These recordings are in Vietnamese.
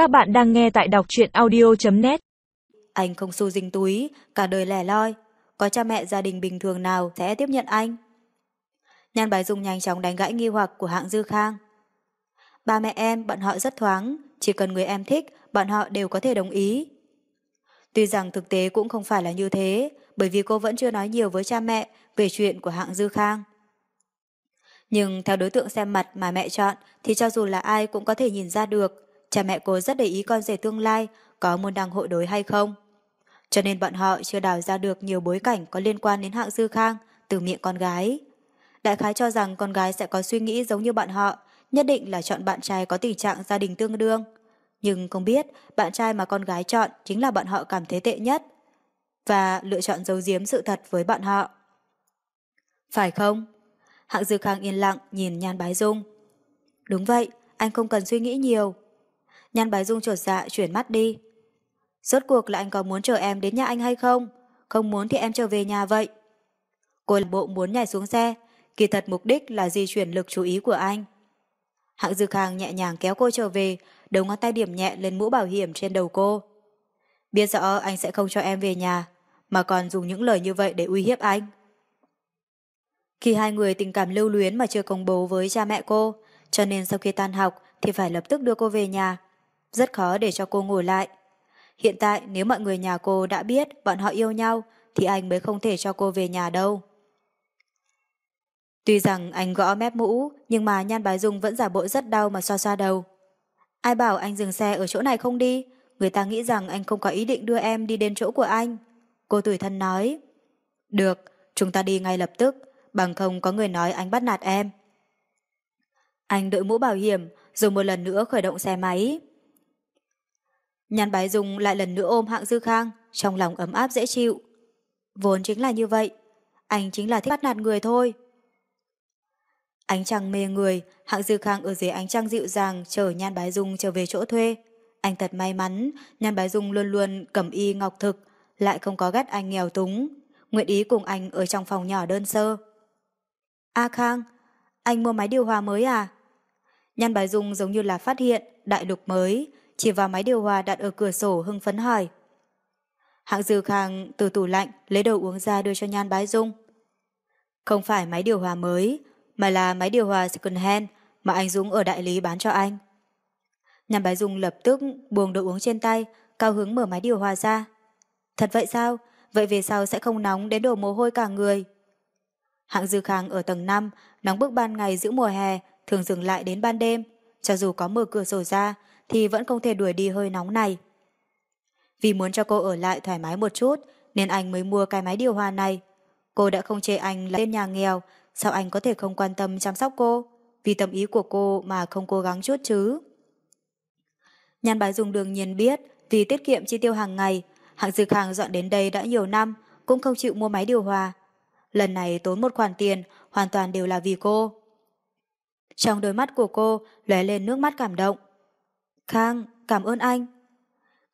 Các bạn đang nghe tại đọc truyện audio.net Anh không xu dính túi, cả đời lẻ loi. Có cha mẹ gia đình bình thường nào sẽ tiếp nhận anh? Nhan Bài Dung nhanh chóng đánh gãy nghi hoặc của hạng Dư Khang. Ba mẹ em, bọn họ rất thoáng, chỉ cần người em thích, bọn họ đều có thể đồng ý. Tuy rằng thực tế cũng không phải là như thế, bởi vì cô vẫn chưa nói nhiều với cha mẹ về chuyện của hạng Dư Khang. Nhưng theo đối tượng xem mặt mà mẹ chọn thì cho dù là ai cũng có thể nhìn ra được cha mẹ cô rất để ý con rể tương lai có muốn đăng hội đối hay không. Cho nên bọn họ chưa đào ra được nhiều bối cảnh có liên quan đến hạng Dư Khang từ miệng con gái. Đại khái cho rằng con gái sẽ có suy nghĩ giống như bọn họ, nhất định là chọn bạn trai có tình trạng gia đình tương đương. Nhưng không biết bạn trai mà con gái chọn chính là bọn họ cảm thấy tệ nhất và lựa chọn giấu giếm sự thật với bọn họ. Phải không? Hạng Dư Khang yên lặng nhìn Nhan Bái Dung. Đúng vậy, anh không cần suy nghĩ nhiều. Nhan Bái Dung trột dạ chuyển mắt đi. Rốt cuộc là anh có muốn chờ em đến nhà anh hay không? Không muốn thì em trở về nhà vậy. Cô làm bộ muốn nhảy xuống xe, kỳ thật mục đích là di chuyển lực chú ý của anh. Hạng Dư Khang nhẹ nhàng kéo cô trở về, đầu ngón tay điểm nhẹ lên mũ bảo hiểm trên đầu cô. Biết rõ anh sẽ không cho em về nhà, mà còn dùng những lời như vậy để uy hiếp anh. Khi hai người tình cảm lưu luyến mà chưa công bố với cha mẹ cô, cho nên sau khi tan học thì phải lập tức đưa cô về nhà. Rất khó để cho cô ngồi lại. Hiện tại nếu mọi người nhà cô đã biết bọn họ yêu nhau thì anh mới không thể cho cô về nhà đâu. Tuy rằng anh gõ mép mũ nhưng mà Nhan Bái Dung vẫn giả bộ rất đau mà xoa xoa đầu. Ai bảo anh dừng xe ở chỗ này không đi? Người ta nghĩ rằng anh không có ý định đưa em đi đến chỗ của anh. Cô tủi thân nói. Được, chúng ta đi ngay lập tức bằng không có người nói anh bắt nạt em. Anh đội mũ bảo hiểm, rồi một lần nữa khởi động xe máy. Nhan Bái Dung lại lần nữa ôm hạng Dư Khang, trong lòng ấm áp dễ chịu. Vốn chính là như vậy, anh chính là thích bắt nạt người thôi. Ánh trăng mê người, hạng Dư Khang ở dưới ánh trăng dịu dàng chờ Nhan Bái Dung trở về chỗ thuê. Anh thật may mắn, Nhan Bái Dung luôn luôn cầm y ngọc thực, lại không có ghét anh nghèo túng, nguyện ý cùng anh ở trong phòng nhỏ đơn sơ. A Khang, anh mua máy điều hòa mới à? Nhan Bài Dung giống như là phát hiện đại lục mới, chỉ vào máy điều hòa đặt ở cửa sổ hưng phấn hỏi. Hạng Dư Khang từ tủ lạnh lấy đồ uống ra đưa cho Nhan Bái Dung. Không phải máy điều hòa mới, mà là máy điều hòa second hand mà anh Dũng ở đại lý bán cho anh. Nhan Bái Dung lập tức buông đồ uống trên tay, cao hứng mở máy điều hòa ra. Thật vậy sao? Vậy về sau sẽ không nóng đến đổ mồ hôi cả người. Hạng Dư Khang ở tầng 5, nóng bức ban ngày giữa mùa hè, thường dừng lại đến ban đêm. Cho dù có mở cửa sổ ra, thì vẫn không thể đuổi đi hơi nóng này. Vì muốn cho cô ở lại thoải mái một chút, nên anh mới mua cái máy điều hòa này. Cô đã không chê anh là tên nhà nghèo, sao anh có thể không quan tâm chăm sóc cô? Vì tâm ý của cô mà không cố gắng chút chứ. Nhan bái dùng đường nhiên biết, vì tiết kiệm chi tiêu hàng ngày, hạng dược hàng dọn đến đây đã nhiều năm, cũng không chịu mua máy điều hòa. Lần này tốn một khoản tiền, hoàn toàn đều là vì cô. Trong đôi mắt của cô lóe lên nước mắt cảm động. Khang, cảm ơn anh.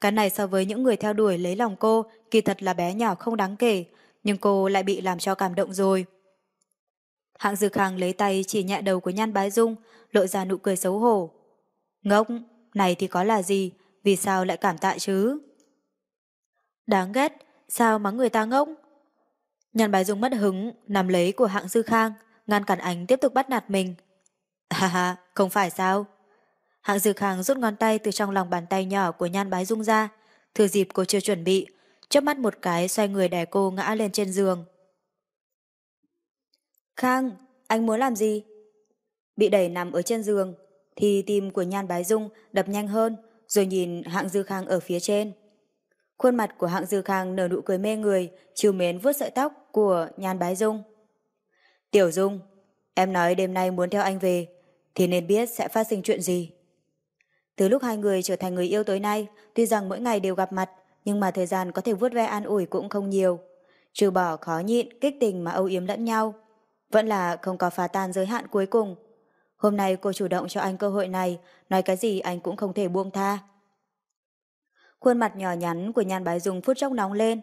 Cái này so với những người theo đuổi lấy lòng cô, kỳ thật là bé nhỏ không đáng kể, nhưng cô lại bị làm cho cảm động rồi. Hạng Dư Khang lấy tay chỉ nhẹ đầu của Nhan Bái Dung, lộ ra nụ cười xấu hổ. Ngốc, này thì có là gì, vì sao lại cảm tạ chứ? Đáng ghét, sao mắng người ta ngốc? Nhan Bái dung mất hứng, nằm lấy của hạng dư khang, ngăn cản anh tiếp tục bắt nạt mình. Ha ha, không phải sao? Hạng dư khang rút ngón tay từ trong lòng bàn tay nhỏ của nhan bái dung ra, thừa dịp cô chưa chuẩn bị, chớp mắt một cái xoay người đè cô ngã lên trên giường. Khang, anh muốn làm gì? Bị đẩy nằm ở trên giường, thì tim của nhan bái dung đập nhanh hơn, rồi nhìn hạng dư khang ở phía trên. Khuôn mặt của hạng dư khang nở nụ cười mê người, chiều mến vuốt sợi tóc của nhan bái dung. Tiểu dung, em nói đêm nay muốn theo anh về, thì nên biết sẽ phát sinh chuyện gì. Từ lúc hai người trở thành người yêu tối nay, tuy rằng mỗi ngày đều gặp mặt, nhưng mà thời gian có thể vuốt ve an ủi cũng không nhiều. Trừ bỏ khó nhịn, kích tình mà âu yếm lẫn nhau. Vẫn là không có phá tan giới hạn cuối cùng. Hôm nay cô chủ động cho anh cơ hội này, nói cái gì anh cũng không thể buông tha. Khuôn mặt nhỏ nhắn của nhan bái dung phút chốc nóng lên.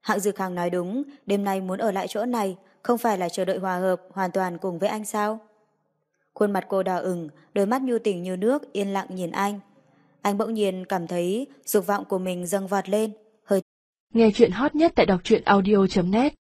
Hạng dược Khang nói đúng, đêm nay muốn ở lại chỗ này, không phải là chờ đợi hòa hợp hoàn toàn cùng với anh sao? Khuôn mặt cô đỏ ửng, đôi mắt nhu tình như nước, yên lặng nhìn anh. Anh bỗng nhiên cảm thấy dục vọng của mình dâng vọt lên, hơi Nghe chuyện hot nhất tại đọc truyện audio.net